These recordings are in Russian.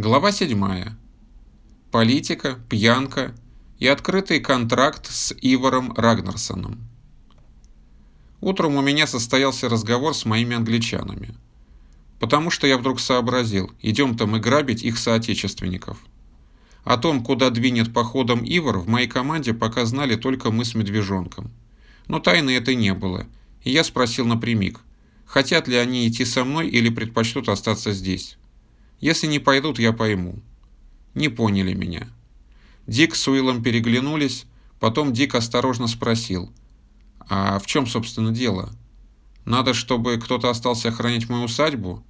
Глава 7. Политика, пьянка и открытый контракт с Ивором Рагнарсоном. Утром у меня состоялся разговор с моими англичанами. Потому что я вдруг сообразил, идем-то мы грабить их соотечественников. О том, куда двинет походом Ивар, в моей команде пока знали только мы с Медвежонком. Но тайны это не было, и я спросил напрямик, хотят ли они идти со мной или предпочтут остаться здесь. Если не пойдут, я пойму. Не поняли меня. Дик с Уиллом переглянулись, потом Дик осторожно спросил, а в чем, собственно, дело? Надо, чтобы кто-то остался охранять мою усадьбу?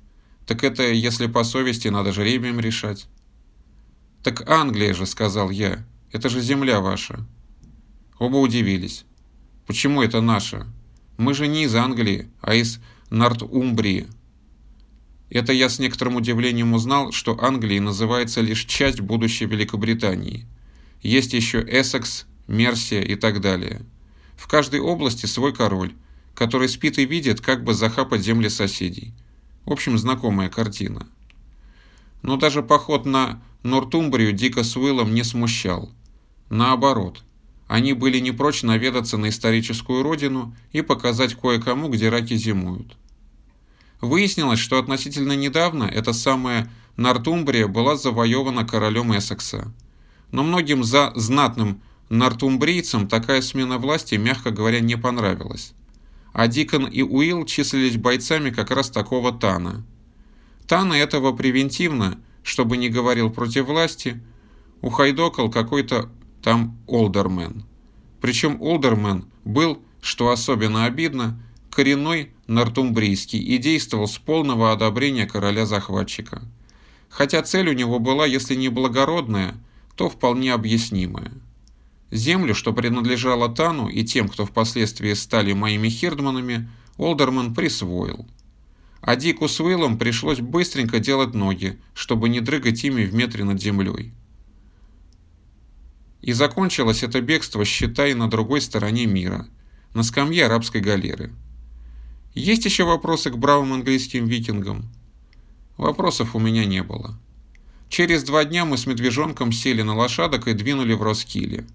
Так это, если по совести, надо жребием решать. «Так Англия же», — сказал я, — «это же земля ваша». Оба удивились. «Почему это наша? Мы же не из Англии, а из Нортумбрии». Это я с некоторым удивлением узнал, что Англией называется лишь часть будущей Великобритании. Есть еще Эссекс, Мерсия и так далее. В каждой области свой король, который спит и видит, как бы захапать земли соседей. В общем, знакомая картина. Но даже поход на Нортумбрию Дика с Уиллом не смущал. Наоборот, они были не прочь наведаться на историческую родину и показать кое-кому, где раки зимуют. Выяснилось, что относительно недавно эта самая Нортумбрия была завоевана королем Эссекса. Но многим за знатным нортумбрийцам такая смена власти, мягко говоря, не понравилась. А Дикон и Уилл числились бойцами как раз такого Тана. Тана этого превентивно, чтобы не говорил против власти, ухайдокал какой-то там Олдермен. Причем Олдермен был, что особенно обидно, коренной нортумбрийский и действовал с полного одобрения короля-захватчика. Хотя цель у него была, если не благородная, то вполне объяснимая. Землю, что принадлежало Тану и тем, кто впоследствии стали моими хирдманами, Олдерман присвоил. А Дику с Уиллом пришлось быстренько делать ноги, чтобы не дрыгать ими в метре над землей. И закончилось это бегство, считай, на другой стороне мира, на скамье арабской галеры. Есть еще вопросы к бравым английским викингам? Вопросов у меня не было. Через два дня мы с медвежонком сели на лошадок и двинули в Роскиле.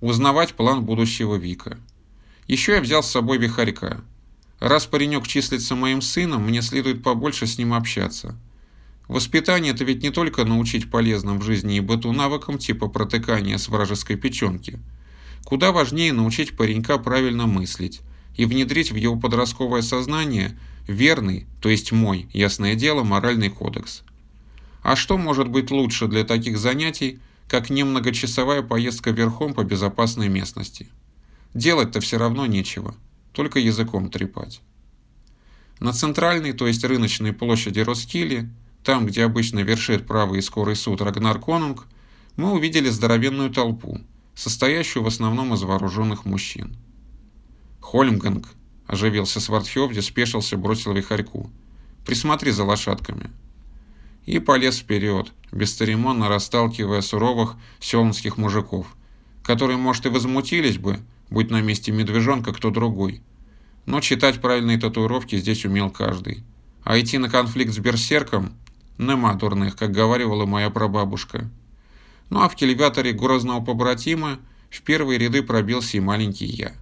Узнавать план будущего Вика. Еще я взял с собой вихарька. Раз паренек числится моим сыном, мне следует побольше с ним общаться. Воспитание – это ведь не только научить полезным в жизни и быту навыкам типа протыкания с вражеской печенки. Куда важнее научить паренька правильно мыслить – и внедрить в его подростковое сознание верный, то есть мой, ясное дело, моральный кодекс. А что может быть лучше для таких занятий, как немногочасовая поездка верхом по безопасной местности? Делать-то все равно нечего, только языком трепать. На центральной, то есть рыночной площади Роскили, там, где обычно вершит правый и скорый суд Рагнар Конунг, мы увидели здоровенную толпу, состоящую в основном из вооруженных мужчин. «Хольмганг!» – оживился Свардхевди, спешился, бросил вихарьку. «Присмотри за лошадками!» И полез вперед, бесцеремонно расталкивая суровых селнских мужиков, которые, может, и возмутились бы, будь на месте медвежонка кто другой. Но читать правильные татуировки здесь умел каждый. А идти на конфликт с берсерком – нема дурных, как говорила моя прабабушка. Ну а в келеваторе грозного побратима в первые ряды пробился и маленький я.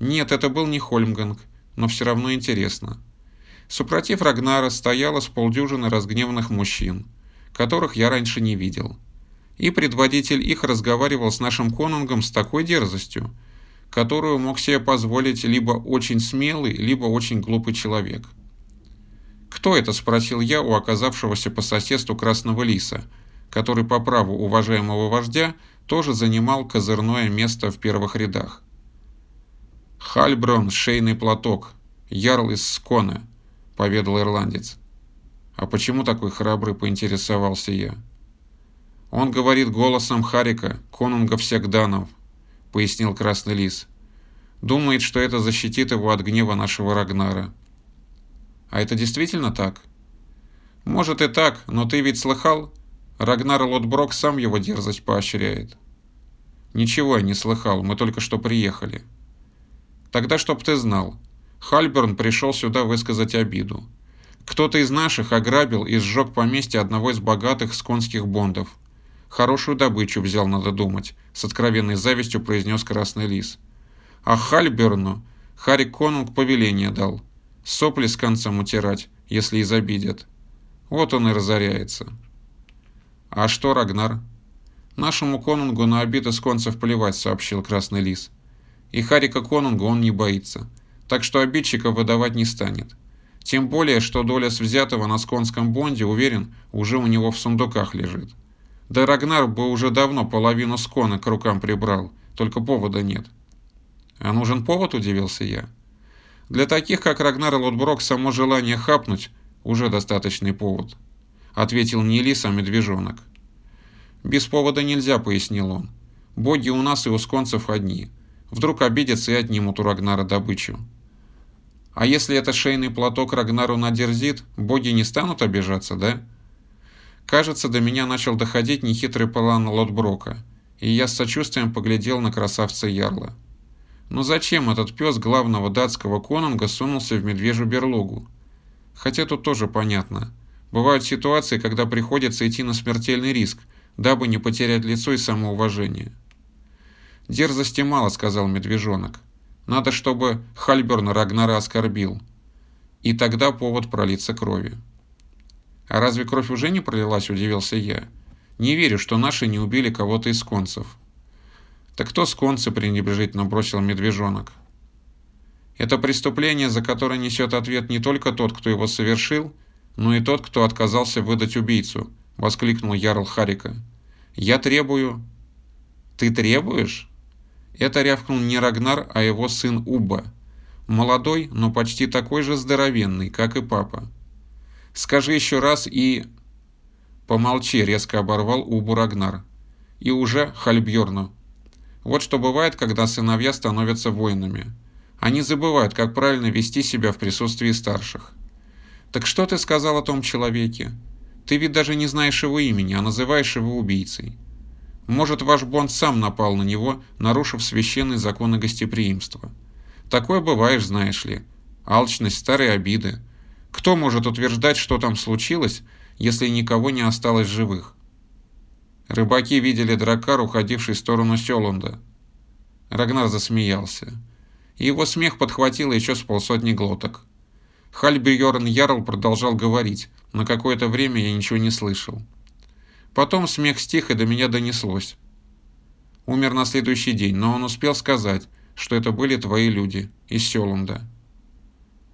Нет, это был не Хольмганг, но все равно интересно. Супротив Рагнара стояло с полдюжины разгневанных мужчин, которых я раньше не видел. И предводитель их разговаривал с нашим конунгом с такой дерзостью, которую мог себе позволить либо очень смелый, либо очень глупый человек. «Кто это?» – спросил я у оказавшегося по соседству Красного Лиса, который по праву уважаемого вождя тоже занимал козырное место в первых рядах. «Хальброн, шейный платок, ярл из Скона», — поведал ирландец. «А почему такой храбрый?» — поинтересовался я. «Он говорит голосом Харика, конунга всех данов», — пояснил Красный Лис. «Думает, что это защитит его от гнева нашего Рагнара». «А это действительно так?» «Может и так, но ты ведь слыхал? Рагнар Лотброк сам его дерзость поощряет». «Ничего я не слыхал, мы только что приехали». Тогда, чтоб ты знал, Хальберн пришел сюда высказать обиду. Кто-то из наших ограбил и сжег поместье одного из богатых сконских бондов. Хорошую добычу взял, надо думать, с откровенной завистью произнес Красный Лис. А Хальберну Харик Конунг повеление дал. Сопли с концом утирать, если изобидят. Вот он и разоряется. А что, Рагнар? Нашему конунгу на обиды сконцев плевать, сообщил Красный Лис. И Харика Конунга он не боится, так что обидчика выдавать не станет. Тем более, что доля с взятого на сконском бонде, уверен, уже у него в сундуках лежит. Да Рагнар бы уже давно половину скона к рукам прибрал, только повода нет. А нужен повод, удивился я. Для таких, как Рагнар и Лотброк, само желание хапнуть уже достаточный повод, ответил не лис, а медвежонок. Без повода нельзя, пояснил он. Боги у нас и у сконцев одни. Вдруг обидятся и отнимут у Рагнара добычу. А если этот шейный платок Рагнару надерзит, боги не станут обижаться, да? Кажется, до меня начал доходить нехитрый план Лотброка, и я с сочувствием поглядел на красавца Ярла. Но зачем этот пес главного датского конунга сунулся в медвежью берлогу? Хотя тут тоже понятно. Бывают ситуации, когда приходится идти на смертельный риск, дабы не потерять лицо и самоуважение. «Дерзости мало», — сказал медвежонок. «Надо, чтобы Хальберн Рагнара оскорбил. И тогда повод пролиться крови». «А разве кровь уже не пролилась?» – удивился я. «Не верю, что наши не убили кого-то из концев». «Так кто с концы?» – пренебрежительно бросил медвежонок. «Это преступление, за которое несет ответ не только тот, кто его совершил, но и тот, кто отказался выдать убийцу», – воскликнул Ярл Харика. «Я требую...» «Ты требуешь?» Это рявкнул не Рагнар, а его сын Уба. Молодой, но почти такой же здоровенный, как и папа. Скажи еще раз и...» «Помолчи», — резко оборвал Убу Рагнар. «И уже Хальбьорну. Вот что бывает, когда сыновья становятся воинами. Они забывают, как правильно вести себя в присутствии старших. Так что ты сказал о том человеке? Ты ведь даже не знаешь его имени, а называешь его убийцей. Может, ваш Бонд сам напал на него, нарушив священные законы гостеприимства. Такое бываешь, знаешь ли. Алчность, старые обиды. Кто может утверждать, что там случилось, если никого не осталось живых? Рыбаки видели дракар, уходивший в сторону Селунда. Рагнар засмеялся. И его смех подхватило еще с полсотни глоток. Хальбьорн Ярл продолжал говорить, но какое-то время я ничего не слышал. Потом смех стих, и до меня донеслось. Умер на следующий день, но он успел сказать, что это были твои люди из Селунда.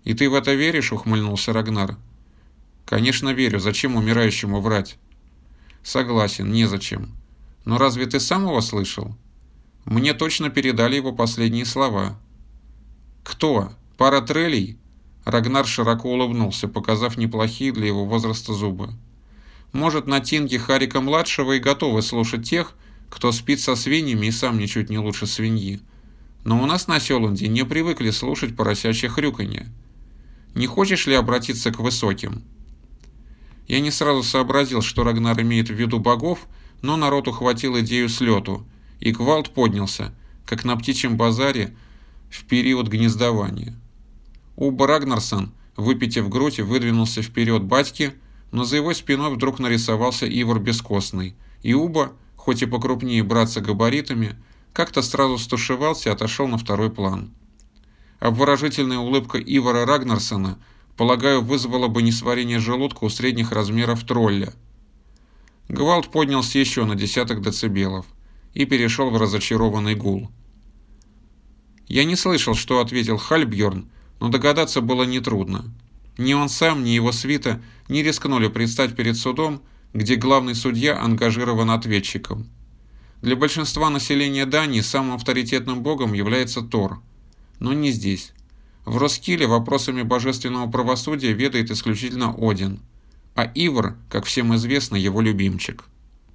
«И ты в это веришь?» — ухмыльнулся Рагнар. «Конечно верю. Зачем умирающему врать?» «Согласен, незачем. Но разве ты сам его слышал?» «Мне точно передали его последние слова». «Кто? Пара трелей?» Рагнар широко улыбнулся, показав неплохие для его возраста зубы. «Может, на тинге Харика-младшего и готовы слушать тех, кто спит со свиньями и сам ничуть не лучше свиньи. Но у нас на Селанде не привыкли слушать поросячье хрюканье. Не хочешь ли обратиться к высоким?» Я не сразу сообразил, что Рагнар имеет в виду богов, но народ ухватил идею с лету, и Квалт поднялся, как на птичьем базаре в период гнездования. Уба Рагнарсон, выпитив грудь, выдвинулся вперед батьки, но за его спиной вдруг нарисовался Ивар Бескостный, и Уба, хоть и покрупнее браться габаритами, как-то сразу стушевался и отошел на второй план. Обворожительная улыбка Ивара Рагнарсона, полагаю, вызвала бы несварение желудка у средних размеров тролля. Гвалт поднялся еще на десяток децибелов и перешел в разочарованный гул. Я не слышал, что ответил Хальбьорн, но догадаться было нетрудно. Ни он сам, ни его свита не рискнули предстать перед судом, где главный судья ангажирован ответчиком. Для большинства населения Дании самым авторитетным богом является Тор – но не здесь. В Роскиле вопросами божественного правосудия ведает исключительно Один, а Ивр, как всем известно, его любимчик –